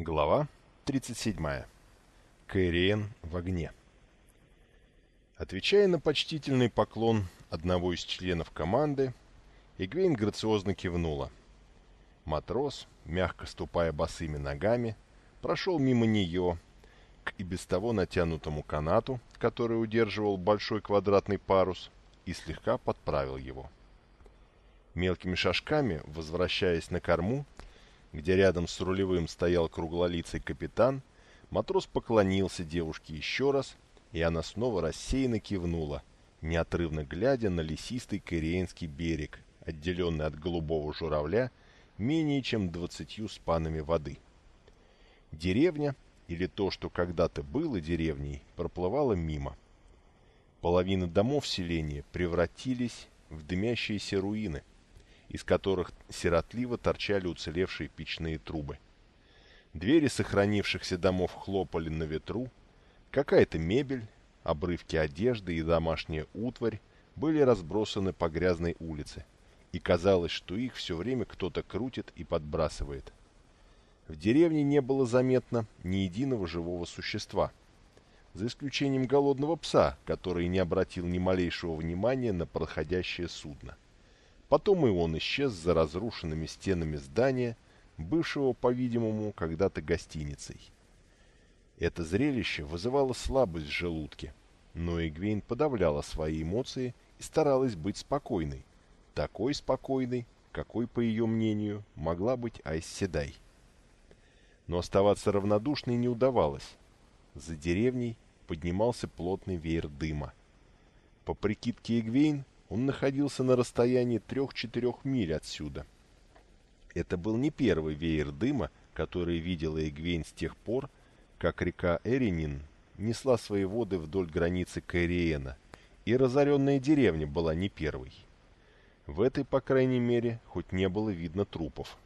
Глава 37. Кайриен в огне. Отвечая на почтительный поклон одного из членов команды, Эгвейн грациозно кивнула. Матрос, мягко ступая босыми ногами, прошел мимо нее к и без того натянутому канату, который удерживал большой квадратный парус, и слегка подправил его. Мелкими шажками, возвращаясь на корму, где рядом с рулевым стоял круглолицый капитан, матрос поклонился девушке еще раз, и она снова рассеянно кивнула, неотрывно глядя на лесистый Кориенский берег, отделенный от голубого журавля менее чем двадцатью спанами воды. Деревня, или то, что когда-то было деревней, проплывала мимо. Половина домов селения превратились в дымящиеся руины – из которых сиротливо торчали уцелевшие печные трубы. Двери сохранившихся домов хлопали на ветру, какая-то мебель, обрывки одежды и домашняя утварь были разбросаны по грязной улице, и казалось, что их все время кто-то крутит и подбрасывает. В деревне не было заметно ни единого живого существа, за исключением голодного пса, который не обратил ни малейшего внимания на проходящее судно. Потом и он исчез за разрушенными стенами здания, бывшего, по-видимому, когда-то гостиницей. Это зрелище вызывало слабость в желудке, но Эгвейн подавляла свои эмоции и старалась быть спокойной. Такой спокойной, какой, по ее мнению, могла быть Айсседай. Но оставаться равнодушной не удавалось. За деревней поднимался плотный веер дыма. По прикидке Эгвейн, он находился на расстоянии трех-четырех миль отсюда. Это был не первый веер дыма, который видела Эгвейн с тех пор, как река Эринин несла свои воды вдоль границы Кайриена, и разоренная деревня была не первой. В этой, по крайней мере, хоть не было видно трупов.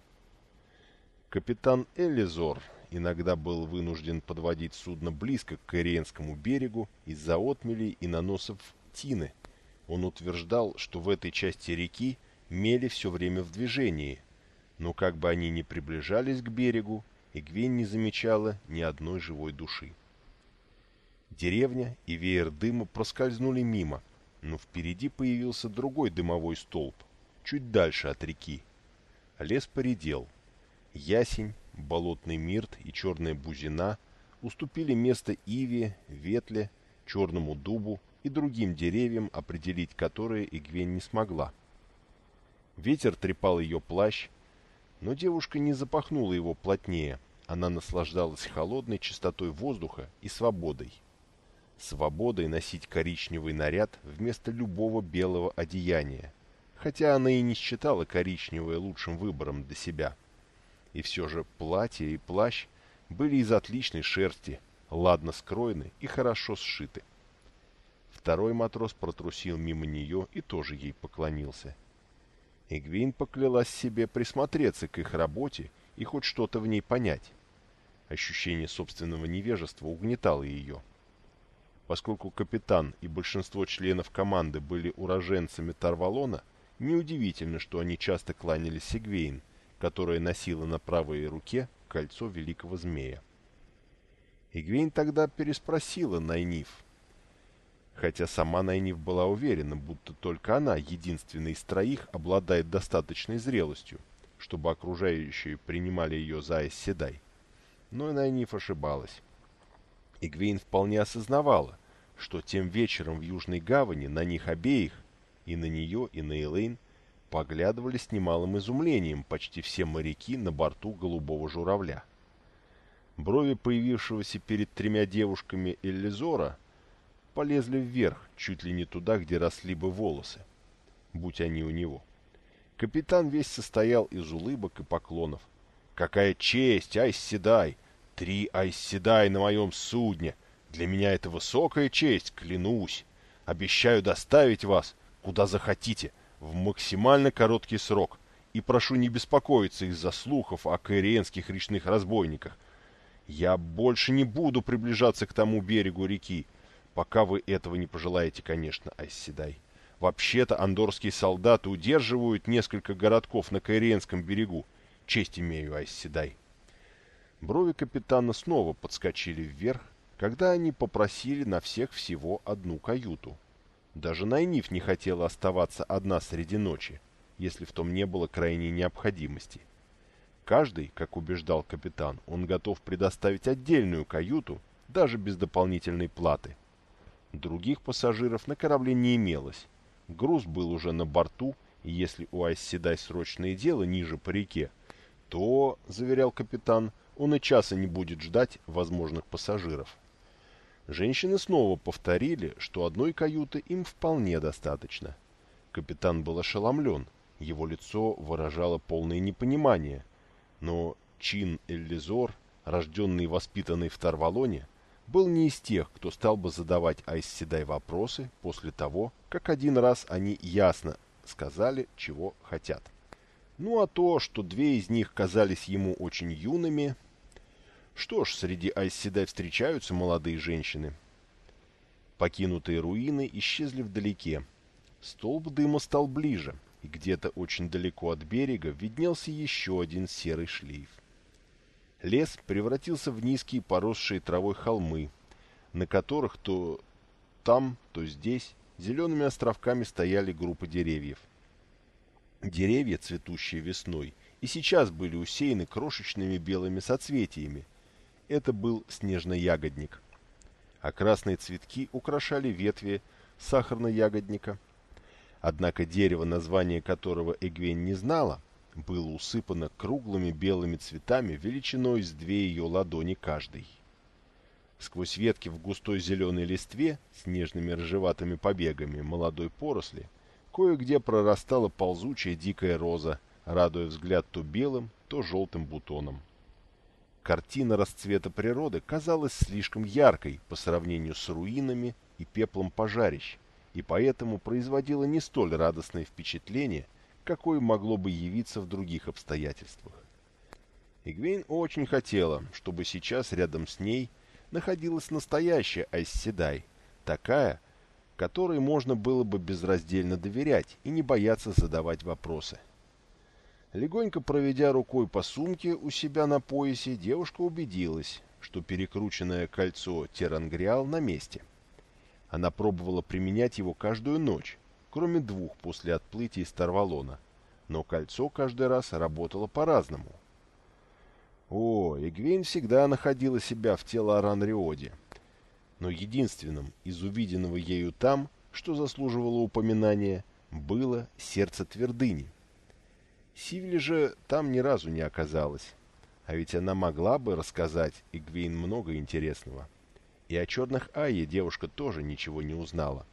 Капитан Элизор иногда был вынужден подводить судно близко к Кайриенскому берегу из-за отмелей и наносов тины – он утверждал, что в этой части реки мели все время в движении, но как бы они ни приближались к берегу, Игвень не замечала ни одной живой души. Деревня и веер дыма проскользнули мимо, но впереди появился другой дымовой столб, чуть дальше от реки. Лес поредел. Ясень, болотный мирт и черная бузина уступили место иве, ветле, черному дубу и другим деревьям, определить которые Игвень не смогла. Ветер трепал ее плащ, но девушка не запахнула его плотнее, она наслаждалась холодной чистотой воздуха и свободой. Свободой носить коричневый наряд вместо любого белого одеяния, хотя она и не считала коричневое лучшим выбором для себя. И все же платье и плащ были из отличной шерсти, ладно скроены и хорошо сшиты. Второй матрос протрусил мимо нее и тоже ей поклонился. Эгвин поклялась себе присмотреться к их работе и хоть что-то в ней понять. Ощущение собственного невежества угнетало ее. Поскольку капитан и большинство членов команды были уроженцами Тарвалона, неудивительно, что они часто кланялись Эгвейн, которая носила на правой руке кольцо великого змея. Эгвейн тогда переспросила Найниф, хотя сама Найниф была уверена, будто только она, единственная из троих, обладает достаточной зрелостью, чтобы окружающие принимали ее за Эсседай. Но и Найниф ошибалась. Игвейн вполне осознавала, что тем вечером в Южной Гавани на них обеих, и на нее, и на Элейн, поглядывали с немалым изумлением почти все моряки на борту голубого журавля. Брови появившегося перед тремя девушками Эллизора полезли вверх, чуть ли не туда, где росли бы волосы, будь они у него. Капитан весь состоял из улыбок и поклонов. «Какая честь, Айсседай! Три Айсседай на моем судне! Для меня это высокая честь, клянусь! Обещаю доставить вас, куда захотите, в максимально короткий срок, и прошу не беспокоиться из-за слухов о каириенских речных разбойниках. Я больше не буду приближаться к тому берегу реки, Пока вы этого не пожелаете, конечно, Айсседай. Вообще-то андорские солдаты удерживают несколько городков на Кайренском берегу. Честь имею, Айсседай. Брови капитана снова подскочили вверх, когда они попросили на всех всего одну каюту. Даже Найниф не хотела оставаться одна среди ночи, если в том не было крайней необходимости. Каждый, как убеждал капитан, он готов предоставить отдельную каюту, даже без дополнительной платы. Других пассажиров на корабле не имелось. Груз был уже на борту, и если у Айсседай срочное дело ниже по реке, то, заверял капитан, он и часа не будет ждать возможных пассажиров. Женщины снова повторили, что одной каюты им вполне достаточно. Капитан был ошеломлен, его лицо выражало полное непонимание, но Чин Эллизор, рожденный и воспитанный в Тарвалоне, был не из тех, кто стал бы задавать Айсседай вопросы после того, как один раз они ясно сказали, чего хотят. Ну а то, что две из них казались ему очень юными... Что ж, среди Айсседай встречаются молодые женщины. Покинутые руины исчезли вдалеке. Столб дыма стал ближе, и где-то очень далеко от берега виднелся еще один серый шлейф. Лес превратился в низкие поросшие травой холмы, на которых то там, то здесь зелеными островками стояли группы деревьев. Деревья, цветущие весной, и сейчас были усеяны крошечными белыми соцветиями. Это был снежный ягодник. А красные цветки украшали ветви сахарно-ягодника. Однако дерево, название которого Эгвень не знала, было усыпано круглыми белыми цветами величиной с две ее ладони каждый. Сквозь ветки в густой зеленой листве с нежными рыжеватыми побегами молодой поросли Кое-где прорастала ползучая дикая роза, радуя взгляд то белым, то желтым бутоном. Картина расцвета природы казалась слишком яркой по сравнению с руинами и пеплом пожарищ, и поэтому производила не столь радостное впечатление, какое могло бы явиться в других обстоятельствах. Игвейн очень хотела, чтобы сейчас рядом с ней находилась настоящая Айсседай, такая, которой можно было бы безраздельно доверять и не бояться задавать вопросы. Легонько проведя рукой по сумке у себя на поясе, девушка убедилась, что перекрученное кольцо Терангриал на месте. Она пробовала применять его каждую ночь, кроме двух после отплытия из Тарвалона, но кольцо каждый раз работало по-разному. О, Эгвейн всегда находила себя в тело Аранриоде, но единственным из увиденного ею там, что заслуживало упоминания, было сердце твердыни. Сивли же там ни разу не оказалось, а ведь она могла бы рассказать Игвейн много интересного. И о черных Айе девушка тоже ничего не узнала.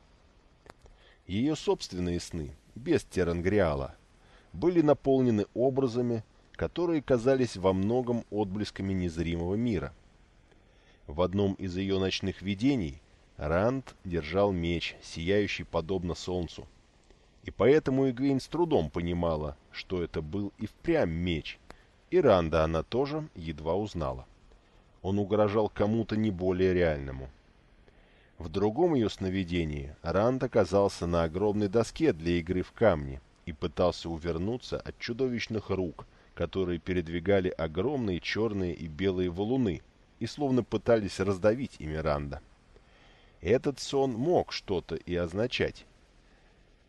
Ее собственные сны, без Терангриала, были наполнены образами, которые казались во многом отблесками незримого мира. В одном из ее ночных видений Ранд держал меч, сияющий подобно солнцу. И поэтому Игвейн с трудом понимала, что это был и впрямь меч, и Ранда она тоже едва узнала. Он угрожал кому-то не более реальному. В другом ее сновидении Ранд оказался на огромной доске для игры в камни и пытался увернуться от чудовищных рук, которые передвигали огромные черные и белые валуны, и словно пытались раздавить ими Ранда. Этот сон мог что-то и означать.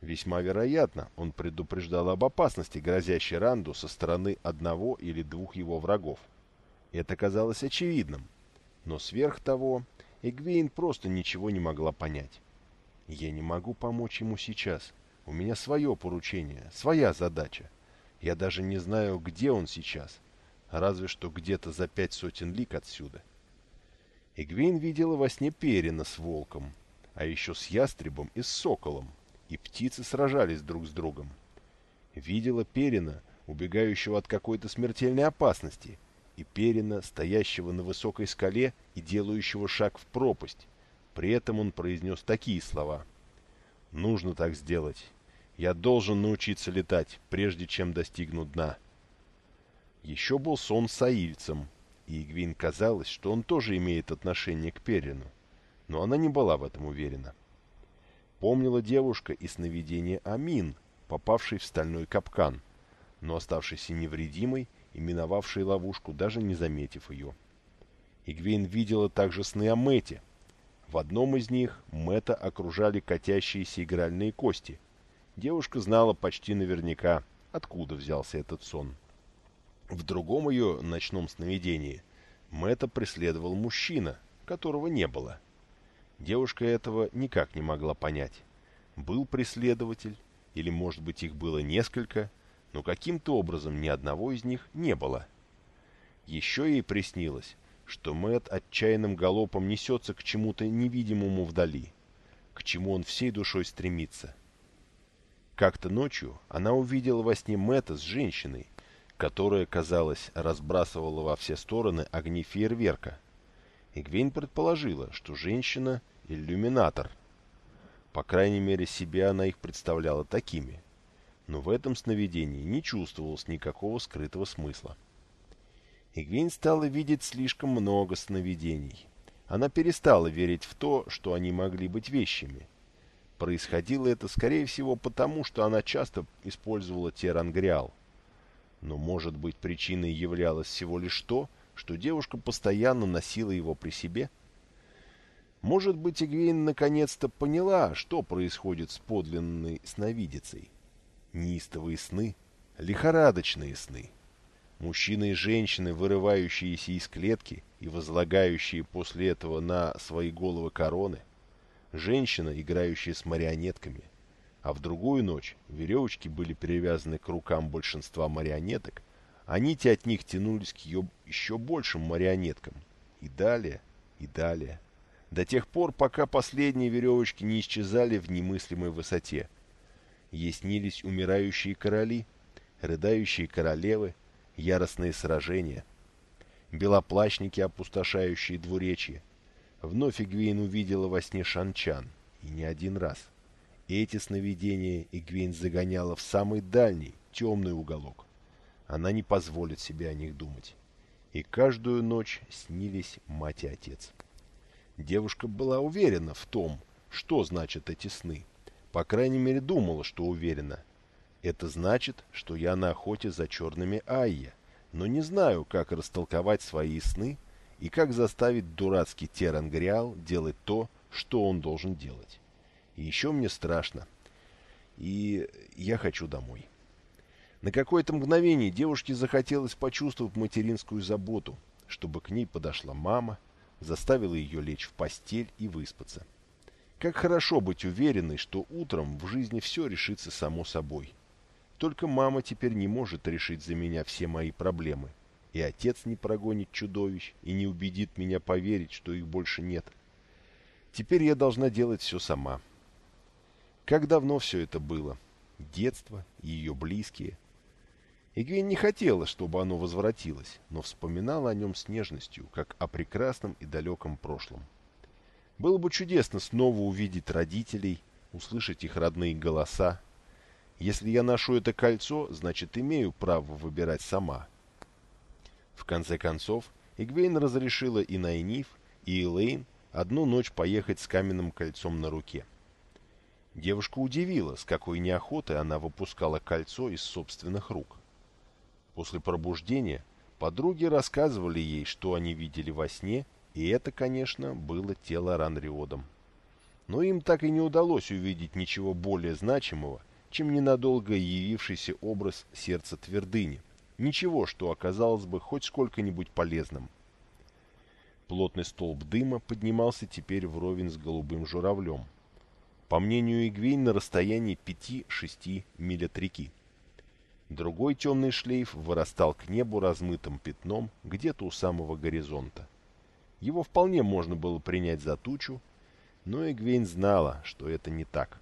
Весьма вероятно, он предупреждал об опасности, грозящей Ранду со стороны одного или двух его врагов. Это казалось очевидным, но сверх того Эгвейн просто ничего не могла понять. «Я не могу помочь ему сейчас. У меня свое поручение, своя задача. Я даже не знаю, где он сейчас разве что где-то за пять сотен лик отсюда. Игвейн видела во сне Перина с волком, а еще с ястребом и с соколом, и птицы сражались друг с другом. Видела Перина, убегающего от какой-то смертельной опасности, и Перина, стоящего на высокой скале и делающего шаг в пропасть. При этом он произнес такие слова. «Нужно так сделать. Я должен научиться летать, прежде чем достигну дна». Еще был сон с аильцем, и Игвин казалось, что он тоже имеет отношение к Перину, но она не была в этом уверена. Помнила девушка и сновидение Амин, попавшей в стальной капкан, но оставшейся невредимой и миновавшие ловушку, даже не заметив ее. Игвейн видела также сны о Мэте. В одном из них Мэта окружали катящиеся игральные кости. Девушка знала почти наверняка, откуда взялся этот сон. В другом ее ночном сновидении Мэта преследовал мужчина, которого не было. Девушка этого никак не могла понять. Был преследователь, или, может быть, их было несколько, но каким-то образом ни одного из них не было. Еще ей приснилось, что Мэт отчаянным галопом несется к чему-то невидимому вдали, к чему он всей душой стремится. Как-то ночью она увидела во сне Мэтта с женщиной, которая, казалось, разбрасывала во все стороны огни фейерверка. Игвейн предположила, что женщина — иллюминатор. По крайней мере, себя она их представляла такими — но в этом сновидении не чувствовалось никакого скрытого смысла. Игвейн стала видеть слишком много сновидений. Она перестала верить в то, что они могли быть вещами. Происходило это, скорее всего, потому, что она часто использовала терангриал. Но, может быть, причиной являлось всего лишь то, что девушка постоянно носила его при себе? Может быть, Игвейн наконец-то поняла, что происходит с подлинной сновидицей неистовые сны, лихорадочные сны. Мужчины и женщины, вырывающиеся из клетки и возлагающие после этого на свои головы короны. Женщина, играющая с марионетками. А в другую ночь веревочки были перевязаны к рукам большинства марионеток, а нити от них тянулись к ее еще большим марионеткам. И далее, и далее. До тех пор, пока последние веревочки не исчезали в немыслимой высоте – Ей снились умирающие короли, рыдающие королевы, яростные сражения, белоплащники, опустошающие двуречье. Вновь Игвейн увидела во сне Шанчан, и не один раз. И эти сновидения Игвейн загоняла в самый дальний, темный уголок. Она не позволит себе о них думать. И каждую ночь снились мать и отец. Девушка была уверена в том, что значат эти сны. По крайней мере, думала, что уверена. Это значит, что я на охоте за черными Айя, но не знаю, как растолковать свои сны и как заставить дурацкий Терангриал делать то, что он должен делать. И еще мне страшно. И я хочу домой. На какое-то мгновение девушке захотелось почувствовать материнскую заботу, чтобы к ней подошла мама, заставила ее лечь в постель и выспаться. Как хорошо быть уверенной, что утром в жизни все решится само собой. Только мама теперь не может решить за меня все мои проблемы. И отец не прогонит чудовищ и не убедит меня поверить, что их больше нет. Теперь я должна делать все сама. Как давно все это было? Детство и ее близкие. Игвин не хотела, чтобы оно возвратилось, но вспоминала о нем с нежностью, как о прекрасном и далеком прошлом. Было бы чудесно снова увидеть родителей, услышать их родные голоса. Если я ношу это кольцо, значит имею право выбирать сама. В конце концов, Игвейн разрешила и Найниф, и Элейн одну ночь поехать с каменным кольцом на руке. Девушка удивила, с какой неохотой она выпускала кольцо из собственных рук. После пробуждения подруги рассказывали ей, что они видели во сне и это, конечно, было тело Ранриодом. Но им так и не удалось увидеть ничего более значимого, чем ненадолго явившийся образ сердца твердыни. Ничего, что оказалось бы хоть сколько-нибудь полезным. Плотный столб дыма поднимался теперь вровень с голубым журавлем. По мнению Игвейн, на расстоянии 5-6 миль от реки. Другой темный шлейф вырастал к небу размытым пятном где-то у самого горизонта. Его вполне можно было принять за тучу, но Эгвейн знала, что это не так.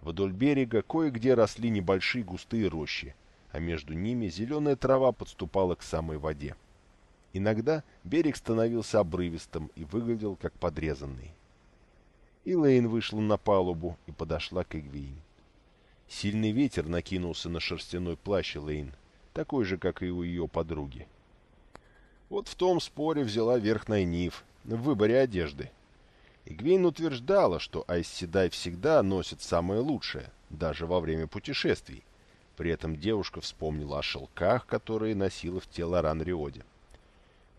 Вдоль берега кое-где росли небольшие густые рощи, а между ними зеленая трава подступала к самой воде. Иногда берег становился обрывистым и выглядел как подрезанный. Илэйн вышла на палубу и подошла к Эгвейн. Сильный ветер накинулся на шерстяной плащ Элейн, такой же, как и у ее подруги. Вот в том споре взяла верх Найниф в выборе одежды. Игвейн утверждала, что Айсседай всегда носит самое лучшее, даже во время путешествий. При этом девушка вспомнила о шелках, которые носила в тело Ранриоде.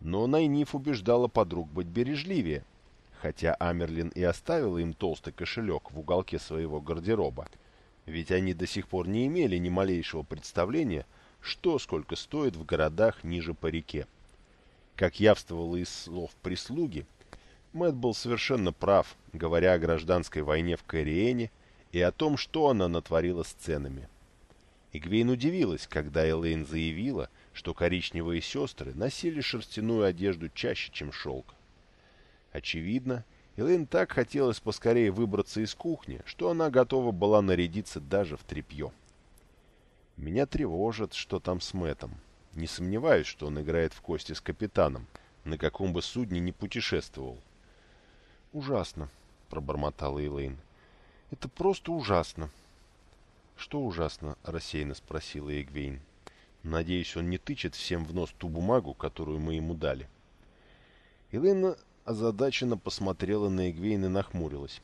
Но Найниф убеждала подруг быть бережливее, хотя Амерлин и оставила им толстый кошелек в уголке своего гардероба, ведь они до сих пор не имели ни малейшего представления, что сколько стоит в городах ниже по реке. Как явствовало из слов прислуги, Мэтт был совершенно прав, говоря о гражданской войне в Кориэне и о том, что она натворила с ценами. Игвейн удивилась, когда Элейн заявила, что коричневые сестры носили шерстяную одежду чаще, чем шелк. Очевидно, Элейн так хотелось поскорее выбраться из кухни, что она готова была нарядиться даже в тряпье. Меня тревожит, что там с Мэтом. Не сомневаюсь, что он играет в кости с капитаном, на каком бы судне не путешествовал. «Ужасно», — пробормотала Элейн. «Это просто ужасно». «Что ужасно?» — рассеянно спросила Эгвейн. «Надеюсь, он не тычет всем в нос ту бумагу, которую мы ему дали». Элейн озадаченно посмотрела на Эгвейн и нахмурилась.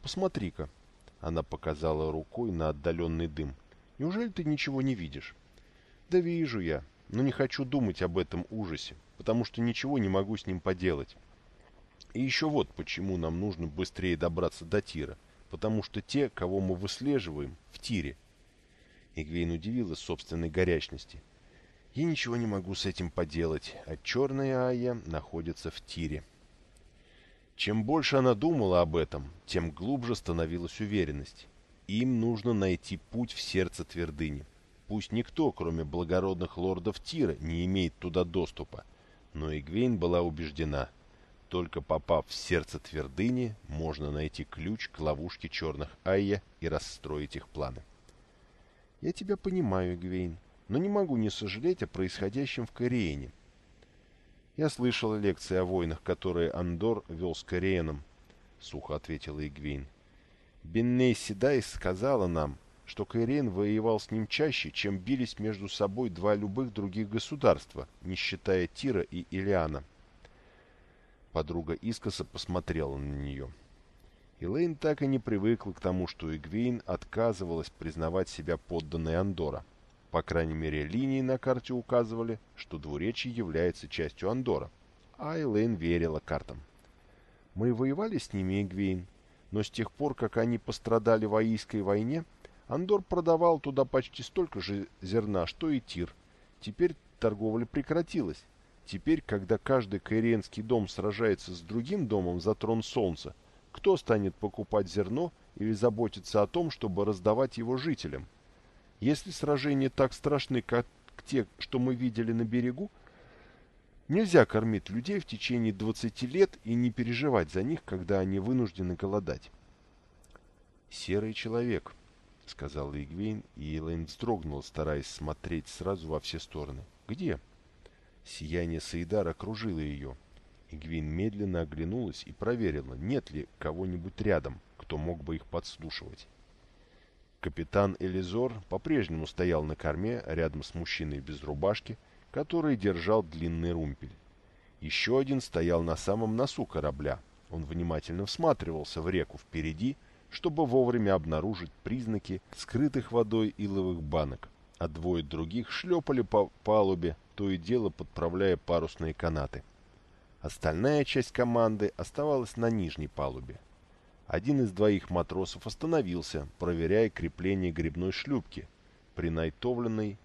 «Посмотри-ка». Она показала рукой на отдаленный дым. «Неужели ты ничего не видишь?» «Да вижу я, но не хочу думать об этом ужасе, потому что ничего не могу с ним поделать». И еще вот почему нам нужно быстрее добраться до тира. Потому что те, кого мы выслеживаем, в тире. Игвейн удивилась собственной горячности. Я ничего не могу с этим поделать, а черная Айя находится в тире. Чем больше она думала об этом, тем глубже становилась уверенность. Им нужно найти путь в сердце твердыни. Пусть никто, кроме благородных лордов Тира, не имеет туда доступа, но Игвейн была убеждена – только попав в сердце твердыни, можно найти ключ к ловушке черных Айя и расстроить их планы. Я тебя понимаю, Гвейн, но не могу не сожалеть о происходящем в Кориене. Я слышал лекции о войнах, которые Андор вел с Кориеном, сухо ответила Игвейн. Бенней Седай сказала нам, что Кайрен воевал с ним чаще, чем бились между собой два любых других государства, не считая Тира и Илиана. Подруга искоса посмотрела на нее. Элейн так и не привыкла к тому, что Игвейн отказывалась признавать себя подданной Андора. По крайней мере, линии на карте указывали, что двуречье является частью Андора. А Элейн верила картам. «Мы воевали с ними, Игвейн, но с тех пор, как они пострадали в Аийской войне, Андор продавал туда почти столько же зерна, что и Тир. Теперь торговля прекратилась, Теперь, когда каждый каиренский дом сражается с другим домом за трон солнца, кто станет покупать зерно или заботиться о том, чтобы раздавать его жителям? Если сражения так страшны, как те, что мы видели на берегу, нельзя кормить людей в течение 20 лет и не переживать за них, когда они вынуждены голодать. «Серый человек», — сказал Игвейн, и Элэйн вздрогнула, стараясь смотреть сразу во все стороны. «Где?» Сияние Саидара окружило ее. Игвин медленно оглянулась и проверила, нет ли кого-нибудь рядом, кто мог бы их подслушивать. Капитан Элизор по-прежнему стоял на корме рядом с мужчиной без рубашки, который держал длинный румпель. Еще один стоял на самом носу корабля. Он внимательно всматривался в реку впереди, чтобы вовремя обнаружить признаки скрытых водой иловых банок, а двое других шлепали по палубе, то и дело подправляя парусные канаты. Остальная часть команды оставалась на нижней палубе. Один из двоих матросов остановился, проверяя крепление грибной шлюпки, принайтовленной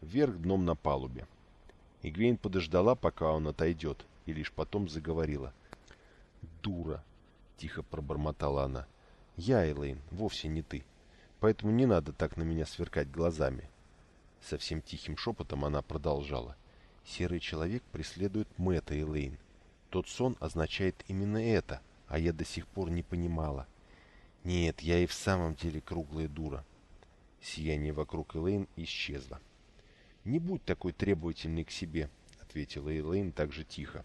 вверх дном на палубе. Игвейн подождала, пока он отойдет, и лишь потом заговорила. «Дура!» — тихо пробормотала она. «Я, Элейн, вовсе не ты, поэтому не надо так на меня сверкать глазами». Совсем тихим шепотом она продолжала. Серый человек преследует Мэтта и Лейн. Тот сон означает именно это, а я до сих пор не понимала. Нет, я и в самом деле круглая дура. Сияние вокруг Элейн исчезло. «Не будь такой требовательный к себе», — ответила Элейн так же тихо.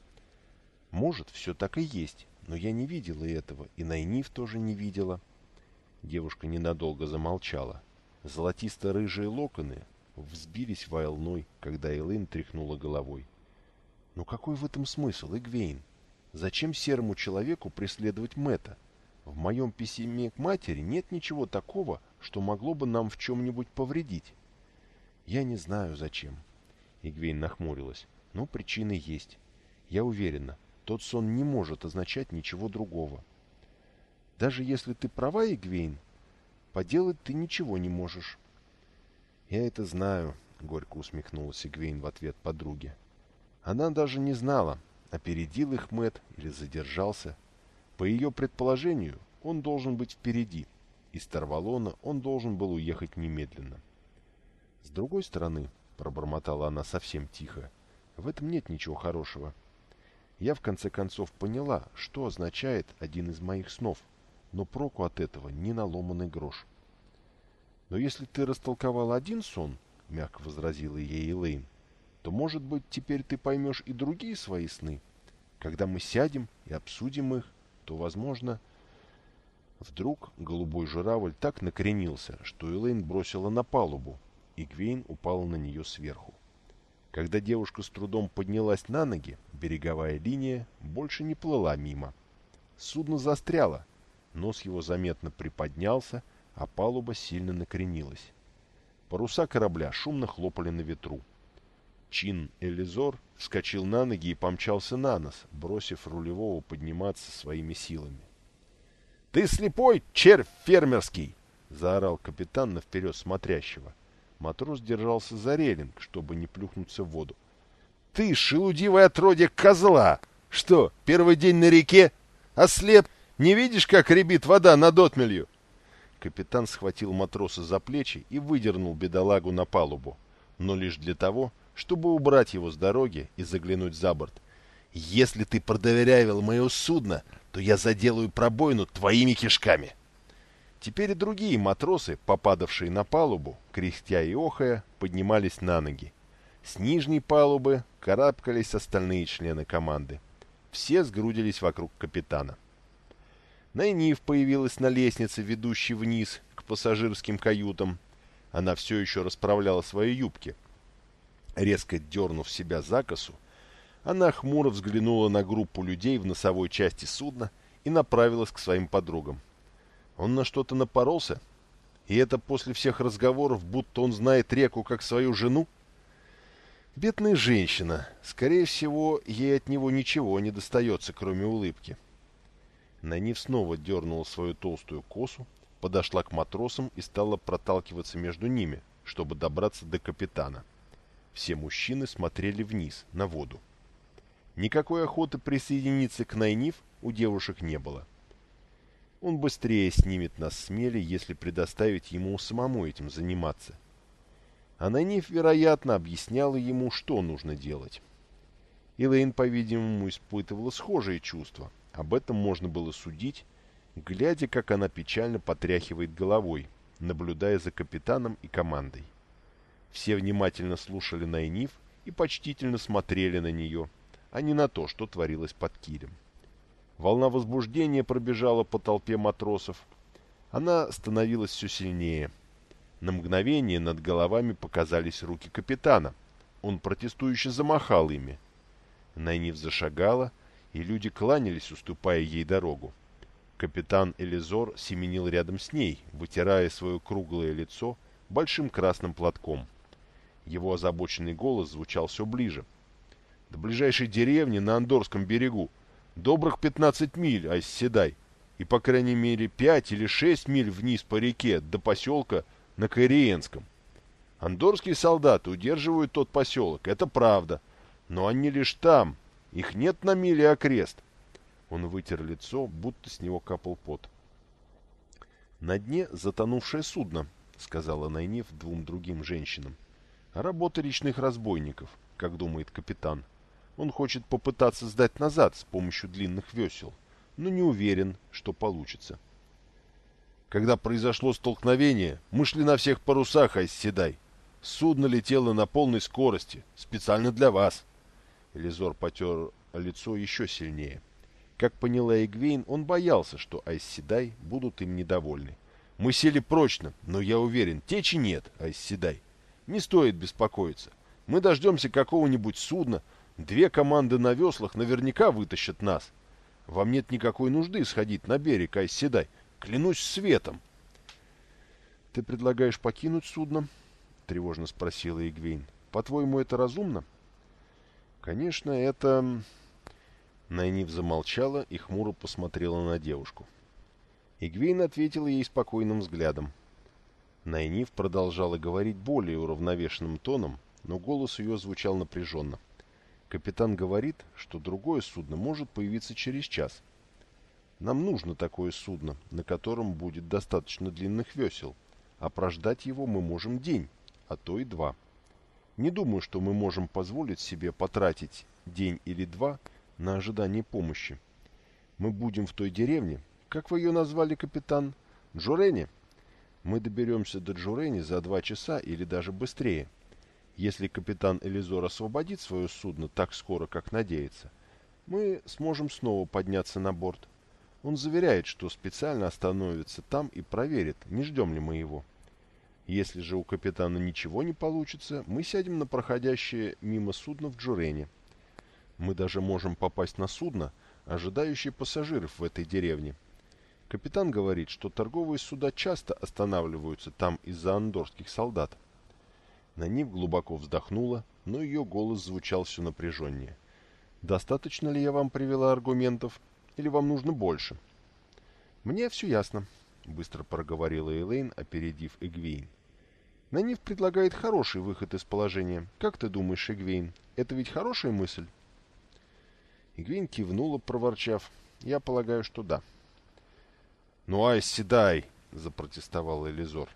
«Может, все так и есть, но я не видела этого, и Найниф тоже не видела». Девушка ненадолго замолчала. Золотисто-рыжие локоны взбились волной, когда Элэйн тряхнула головой. «Но какой в этом смысл, Игвейн? Зачем серому человеку преследовать Мэтта? В моем письме к матери нет ничего такого, что могло бы нам в чем-нибудь повредить. Я не знаю, зачем. Игвейн нахмурилась. Но причины есть. Я уверена, тот сон не может означать ничего другого. Даже если ты права, Игвейн, поделать ты ничего не можешь. Я это знаю, горько усмехнулась Игвейн в ответ подруге. Она даже не знала, опередил их Мэт или задержался. По ее предположению, он должен быть впереди. Из Тарвалона он должен был уехать немедленно. С другой стороны, пробормотала она совсем тихо, в этом нет ничего хорошего. Я в конце концов поняла, что означает один из моих снов, но проку от этого не наломанный грош. Но если ты растолковал один сон, мягко возразила ей Элейн, то, может быть, теперь ты поймешь и другие свои сны. Когда мы сядем и обсудим их, то, возможно... Вдруг голубой журавль так накренился, что Элейн бросила на палубу, и Гвейн упала на нее сверху. Когда девушка с трудом поднялась на ноги, береговая линия больше не плыла мимо. Судно застряло, нос его заметно приподнялся, а палуба сильно накренилась. Паруса корабля шумно хлопали на ветру. Чин Элизор вскочил на ноги и помчался на нос, бросив рулевого подниматься своими силами. «Ты слепой, червь фермерский!» — заорал капитан на вперед смотрящего. Матрос держался за релинг, чтобы не плюхнуться в воду. «Ты, шелудивое отродье козла! Что, первый день на реке? Ослеп? Не видишь, как ребит вода над отмелью?» Капитан схватил матроса за плечи и выдернул бедолагу на палубу, но лишь для того, чтобы убрать его с дороги и заглянуть за борт. «Если ты продоверявил мое судно, то я заделаю пробоину твоими кишками!» Теперь и другие матросы, попадавшие на палубу, кряхтя и охая, поднимались на ноги. С нижней палубы карабкались остальные члены команды. Все сгрудились вокруг капитана. Найниф появилась на лестнице, ведущей вниз, к пассажирским каютам. Она все еще расправляла свои юбки. Резко дернув себя за косу, она хмуро взглянула на группу людей в носовой части судна и направилась к своим подругам. Он на что-то напоролся? И это после всех разговоров, будто он знает реку как свою жену? Бедная женщина. Скорее всего, ей от него ничего не достается, кроме улыбки. Нанив снова дернула свою толстую косу, подошла к матросам и стала проталкиваться между ними, чтобы добраться до капитана. Все мужчины смотрели вниз, на воду. Никакой охоты присоединиться к Найниф у девушек не было. Он быстрее снимет нас с мели, если предоставить ему самому этим заниматься. А Найниф, вероятно, объясняла ему, что нужно делать. Элейн, по-видимому, испытывала схожие чувства. Об этом можно было судить, глядя, как она печально потряхивает головой, наблюдая за капитаном и командой. Все внимательно слушали Найниф и почтительно смотрели на нее, а не на то, что творилось под килем. Волна возбуждения пробежала по толпе матросов. Она становилась все сильнее. На мгновение над головами показались руки капитана. Он протестующе замахал ими. Найниф зашагала, и люди кланялись, уступая ей дорогу. Капитан Элизор семенил рядом с ней, вытирая свое круглое лицо большим красным платком. Его озабоченный голос звучал все ближе. До ближайшей деревни на Андорском берегу добрых 15 миль, Айсседай, и по крайней мере 5 или 6 миль вниз по реке до поселка на Каириенском. Андорские солдаты удерживают тот поселок, это правда, но они лишь там, их нет на миле окрест. Он вытер лицо, будто с него капал пот. «На дне затонувшее судно», — сказала Найниф двум другим женщинам. Работа речных разбойников, как думает капитан. Он хочет попытаться сдать назад с помощью длинных весел, но не уверен, что получится. Когда произошло столкновение, мы шли на всех парусах, Айсседай. Судно летело на полной скорости, специально для вас. Элизор потер лицо еще сильнее. Как поняла Эгвейн, он боялся, что Айсседай будут им недовольны. Мы сели прочно, но я уверен, течи нет, Айсседай. Не стоит беспокоиться. Мы дождемся какого-нибудь судна. Две команды на веслах наверняка вытащат нас. Вам нет никакой нужды сходить на берег, Айседай. Клянусь светом. Ты предлагаешь покинуть судно? — тревожно спросила Игвейн. «По-твоему, это разумно?» «Конечно, это...» Найниф замолчала и хмуро посмотрела на девушку. Игвейн ответила ей спокойным взглядом. Найниф продолжала говорить более уравновешенным тоном, но голос ее звучал напряженно. Капитан говорит, что другое судно может появиться через час. Нам нужно такое судно, на котором будет достаточно длинных весел, а прождать его мы можем день, а то и два. Не думаю, что мы можем позволить себе потратить день или два на ожидание помощи. Мы будем в той деревне, как вы ее назвали, капитан, Джурене. Мы доберемся до Джурени за два часа или даже быстрее. Если капитан Элизор освободит свое судно так скоро, как надеется, мы сможем снова подняться на борт. Он заверяет, что специально остановится там и проверит, не ждем ли мы его. Если же у капитана ничего не получится, мы сядем на проходящее мимо судно в Джурене. Мы даже можем попасть на судно, ожидающее пассажиров в этой деревне. Капитан говорит, что торговые суда часто останавливаются там из-за андорских солдат. Нанив глубоко вздохнула, но ее голос звучал все напряженнее. «Достаточно ли я вам привела аргументов, или вам нужно больше?» «Мне все ясно», — быстро проговорила Элейн, опередив Эгвейн. «Нанив предлагает хороший выход из положения. Как ты думаешь, Эгвейн, это ведь хорошая мысль?» Игвейн кивнула, проворчав. «Я полагаю, что да». «Ну, ай, седай!» — запротестовал Элизор.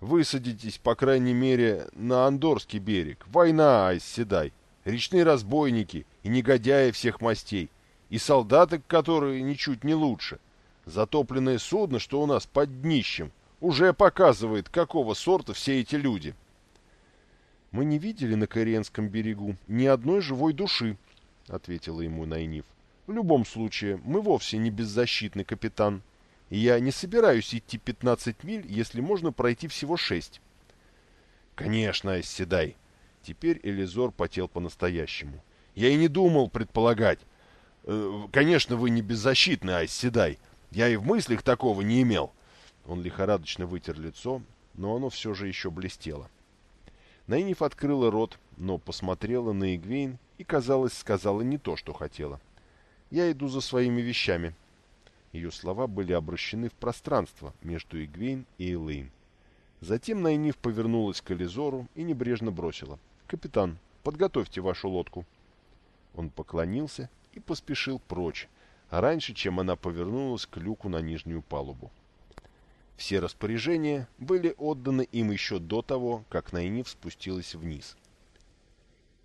Высадитесь, по крайней мере, на Андорский берег. Война, айс-седай. Речные разбойники и негодяи всех мастей. И солдаты, которые ничуть не лучше. Затопленное судно, что у нас под днищем, уже показывает, какого сорта все эти люди. «Мы не видели на Кориенском берегу ни одной живой души», — ответила ему Найниф. «В любом случае, мы вовсе не беззащитный капитан» и я не собираюсь идти 15 миль, если можно пройти всего 6. Конечно, оседай. Теперь Элизор потел по-настоящему. Я и не думал предполагать. Э, конечно, вы не беззащитны, Айседай. Я и в мыслях такого не имел. Он лихорадочно вытер лицо, но оно все же еще блестело. Найниф открыла рот, но посмотрела на Игвейн и, казалось, сказала не то, что хотела. «Я иду за своими вещами», ее слова были обращены в пространство между Игвейн и Элейн. Затем Найниф повернулась к Элизору и небрежно бросила. «Капитан, подготовьте вашу лодку». Он поклонился и поспешил прочь, раньше, чем она повернулась к люку на нижнюю палубу. Все распоряжения были отданы им еще до того, как Найниф спустилась вниз.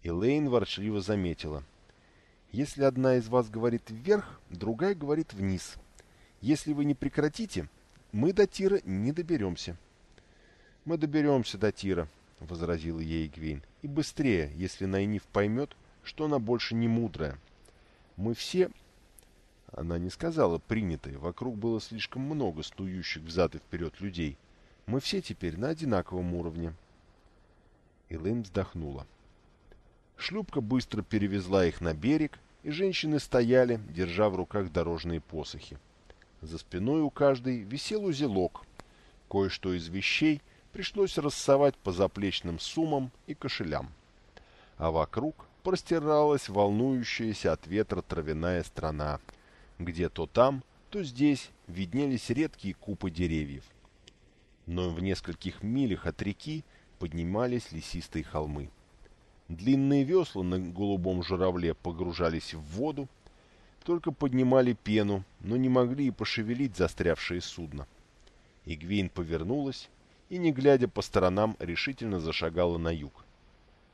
Элейн ворчливо заметила. «Если одна из вас говорит вверх, другая говорит вниз. Если вы не прекратите, мы до Тира не доберемся. — Мы доберемся до Тира, — возразил ей Гвин, — и быстрее, если Найниф поймет, что она больше не мудрая. Мы все... Она не сказала принятые, вокруг было слишком много стующих взад и вперед людей. Мы все теперь на одинаковом уровне. Элэйн вздохнула. Шлюпка быстро перевезла их на берег, и женщины стояли, держа в руках дорожные посохи. За спиной у каждой висел узелок. Кое-что из вещей пришлось рассовать по заплечным суммам и кошелям. А вокруг простиралась волнующаяся от ветра травяная страна, где то там, то здесь виднелись редкие купы деревьев. Но в нескольких милях от реки поднимались лесистые холмы. Длинные весла на голубом журавле погружались в воду, только поднимали пену, но не могли и пошевелить застрявшее судно. Игвейн повернулась и, не глядя по сторонам, решительно зашагала на юг.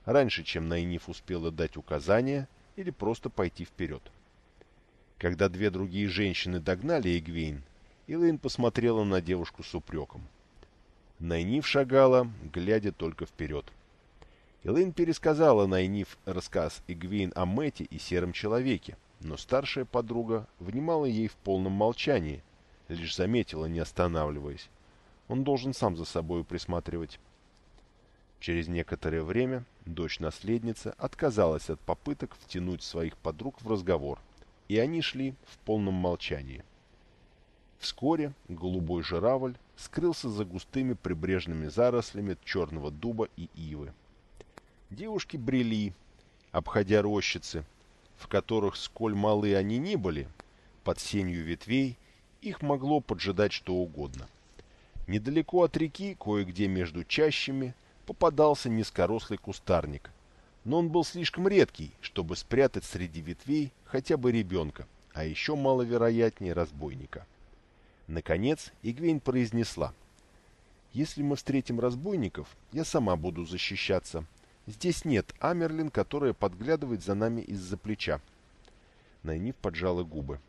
Раньше, чем Найниф успела дать указания или просто пойти вперед. Когда две другие женщины догнали Игвейн, Илэйн посмотрела на девушку с упреком. Найниф шагала, глядя только вперед. Элэйн пересказала Найниф рассказ Игвейн о Мэте и Сером Человеке, но старшая подруга внимала ей в полном молчании, лишь заметила, не останавливаясь. Он должен сам за собою присматривать. Через некоторое время дочь-наследница отказалась от попыток втянуть своих подруг в разговор, и они шли в полном молчании. Вскоре голубой журавль скрылся за густыми прибрежными зарослями черного дуба и ивы. Девушки брели, обходя рощицы, в которых, сколь малы они ни были, под сенью ветвей их могло поджидать что угодно. Недалеко от реки, кое-где между чащами, попадался низкорослый кустарник, но он был слишком редкий, чтобы спрятать среди ветвей хотя бы ребенка, а еще маловероятнее разбойника. Наконец Игвейн произнесла. «Если мы встретим разбойников, я сама буду защищаться. Здесь нет Амерлин, которая подглядывает за нами из-за плеча». Найниф поджала губы.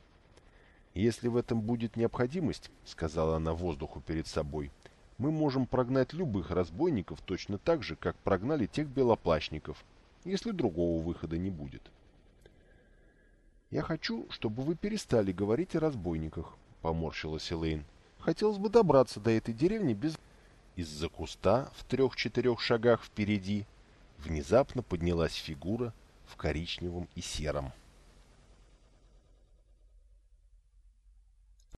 «Если в этом будет необходимость, — сказала она воздуху перед собой, — мы можем прогнать любых разбойников точно так же, как прогнали тех белоплащников, если другого выхода не будет». «Я хочу, чтобы вы перестали говорить о разбойниках», — поморщилась Элейн. «Хотелось бы добраться до этой деревни без...» Из-за куста в трех-четырех шагах впереди внезапно поднялась фигура в коричневом и сером.